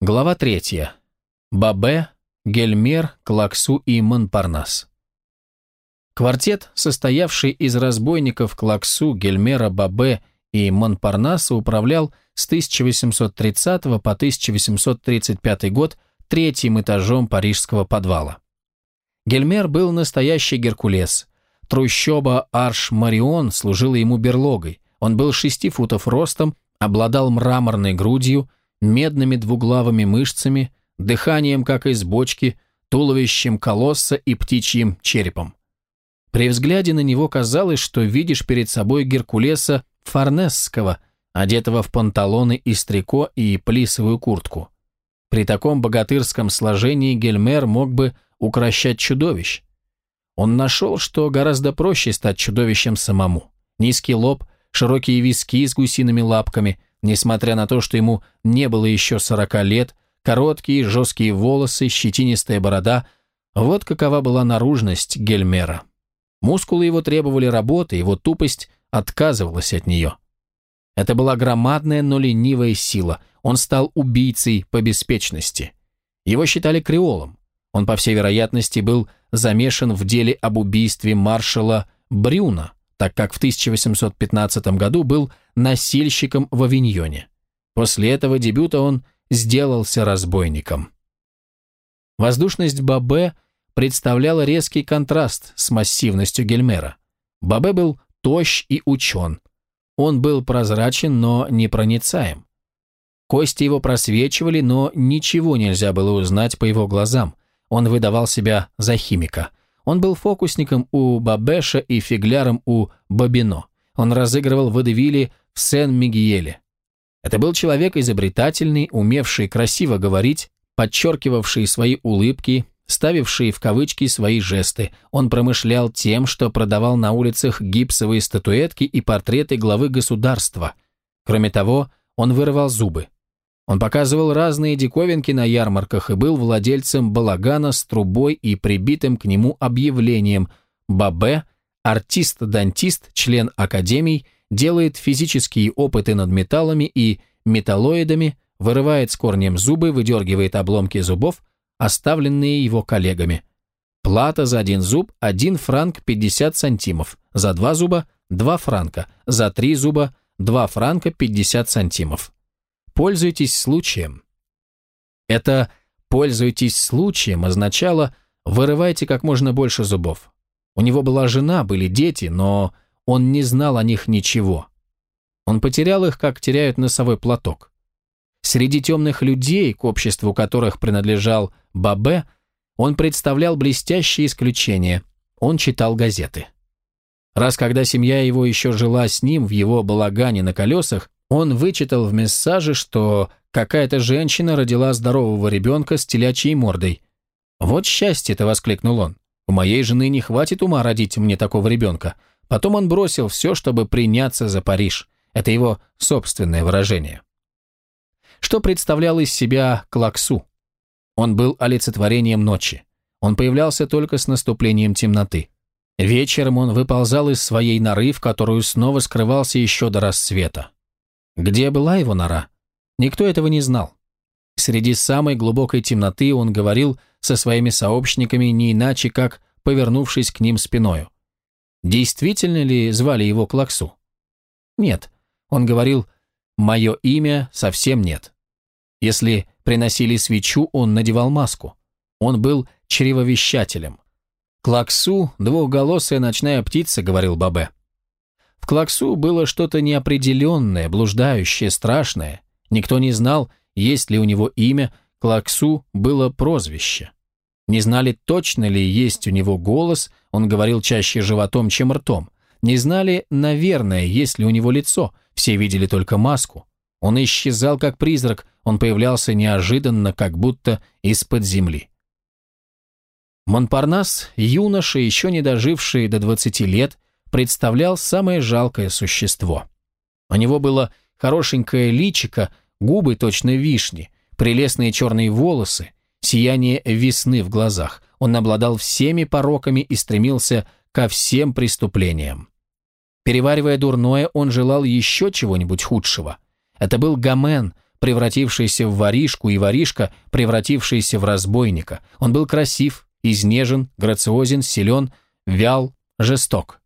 Глава третья. Бабе, Гельмер, Клаксу и Монпарнас. Квартет, состоявший из разбойников Клаксу, Гельмера, Бабе и Монпарнаса, управлял с 1830 по 1835 год третьим этажом парижского подвала. Гельмер был настоящий Геркулес. Трущоба Арш-Марион служила ему берлогой. Он был шести футов ростом, обладал мраморной грудью, медными двуглавыми мышцами, дыханием, как из бочки, туловищем колосса и птичьим черепом. При взгляде на него казалось, что видишь перед собой Геркулеса Форнесского, одетого в панталоны из трико и плисовую куртку. При таком богатырском сложении Гельмер мог бы укращать чудовищ. Он нашел, что гораздо проще стать чудовищем самому. Низкий лоб, широкие виски с гусиными лапками, Несмотря на то, что ему не было еще сорока лет, короткие жесткие волосы, щетинистая борода – вот какова была наружность Гельмера. Мускулы его требовали работы, его тупость отказывалась от нее. Это была громадная, но ленивая сила. Он стал убийцей по беспечности. Его считали креолом. Он, по всей вероятности, был замешан в деле об убийстве маршала Брюна, так как в 1815 году был носильщиком в Авиньоне. После этого дебюта он сделался разбойником. Воздушность Бабе представляла резкий контраст с массивностью Гельмера. Бабе был тощ и учен. Он был прозрачен, но непроницаем. Кости его просвечивали, но ничего нельзя было узнать по его глазам. Он выдавал себя за химика. Он был фокусником у Бабеша и фигляром у Бабино. Он разыгрывал водевили в Сен-Мигиеле. Это был человек изобретательный, умевший красиво говорить, подчеркивавший свои улыбки, ставивший в кавычки свои жесты. Он промышлял тем, что продавал на улицах гипсовые статуэтки и портреты главы государства. Кроме того, он вырывал зубы. Он показывал разные диковинки на ярмарках и был владельцем балагана с трубой и прибитым к нему объявлением «Бабе, артист-дантист, член академий, делает физические опыты над металлами и металлоидами, вырывает с корнем зубы, выдергивает обломки зубов, оставленные его коллегами. Плата за один зуб – 1 франк 50 сантимов, за два зуба – 2 франка, за три зуба – 2 франка 50 сантимов. Пользуйтесь случаем. Это «пользуйтесь случаем» означало «вырывайте как можно больше зубов». У него была жена, были дети, но он не знал о них ничего. Он потерял их, как теряют носовой платок. Среди темных людей, к обществу которых принадлежал Бабе, он представлял блестящее исключение. Он читал газеты. Раз когда семья его еще жила с ним в его балагане на колесах, он вычитал в мессаже, что какая-то женщина родила здорового ребенка с телячьей мордой. «Вот счастье-то!» — воскликнул он. «У моей жены не хватит ума родить мне такого ребенка». Потом он бросил все, чтобы приняться за Париж. Это его собственное выражение. Что представлял из себя Клаксу? Он был олицетворением ночи. Он появлялся только с наступлением темноты. Вечером он выползал из своей норы, в которую снова скрывался еще до рассвета. Где была его нора? Никто этого не знал. Среди самой глубокой темноты он говорил со своими сообщниками не иначе, как повернувшись к ним спиною. Действительно ли звали его Клаксу? Нет. Он говорил «Мое имя совсем нет». Если приносили свечу, он надевал маску. Он был чревовещателем. «Клаксу – двухголосая ночная птица», – говорил Бабе. В Клаксу было что-то неопределенное, блуждающее, страшное. Никто не знал, есть ли у него имя, Клаксу было прозвище. Не знали, точно ли есть у него голос, он говорил чаще животом, чем ртом. Не знали, наверное, есть ли у него лицо, все видели только маску. Он исчезал как призрак, он появлялся неожиданно, как будто из-под земли. Монпарнас, юноша, еще не доживший до 20 лет, представлял самое жалкое существо. У него было хорошенькое личико, губы точно вишни, прелестные черные волосы, сияние весны в глазах. Он обладал всеми пороками и стремился ко всем преступлениям. Переваривая дурное, он желал еще чего-нибудь худшего. Это был Гомен, превратившийся в воришку, и воришка, превратившийся в разбойника. Он был красив, изнежен, грациозен, силен, вял, жесток.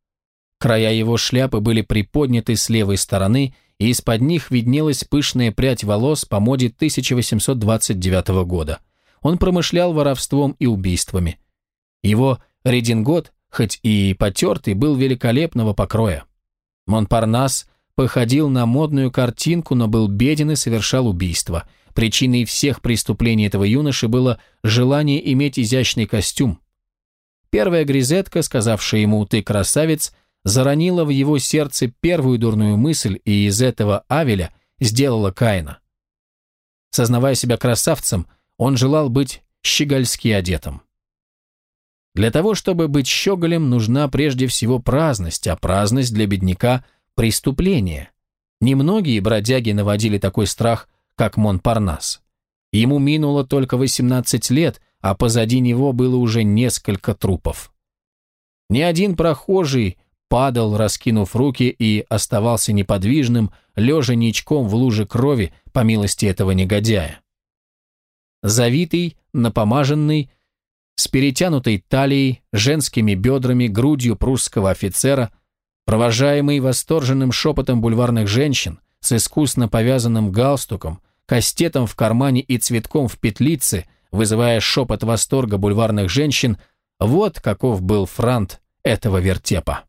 Края его шляпы были приподняты с левой стороны, и из-под них виднелась пышная прядь волос по моде 1829 года. Он промышлял воровством и убийствами. Его редингот, хоть и потертый, был великолепного покроя. Монпарнас походил на модную картинку, но был беден и совершал убийство. Причиной всех преступлений этого юноши было желание иметь изящный костюм. Первая грезетка, сказавшая ему «ты красавец», заронила в его сердце первую дурную мысль и из этого Авеля сделала Каина. Сознавая себя красавцем, он желал быть щегольски одетым. Для того, чтобы быть щеголем, нужна прежде всего праздность, а праздность для бедняка – преступление. Немногие бродяги наводили такой страх, как Монпарнас. Ему минуло только 18 лет, а позади него было уже несколько трупов. Ни один прохожий падал, раскинув руки, и оставался неподвижным, лежа ничком в луже крови, по милости этого негодяя. Завитый, напомаженный, с перетянутой талией, женскими бедрами, грудью прусского офицера, провожаемый восторженным шепотом бульварных женщин, с искусно повязанным галстуком, кастетом в кармане и цветком в петлице, вызывая шепот восторга бульварных женщин, вот каков был франт этого вертепа.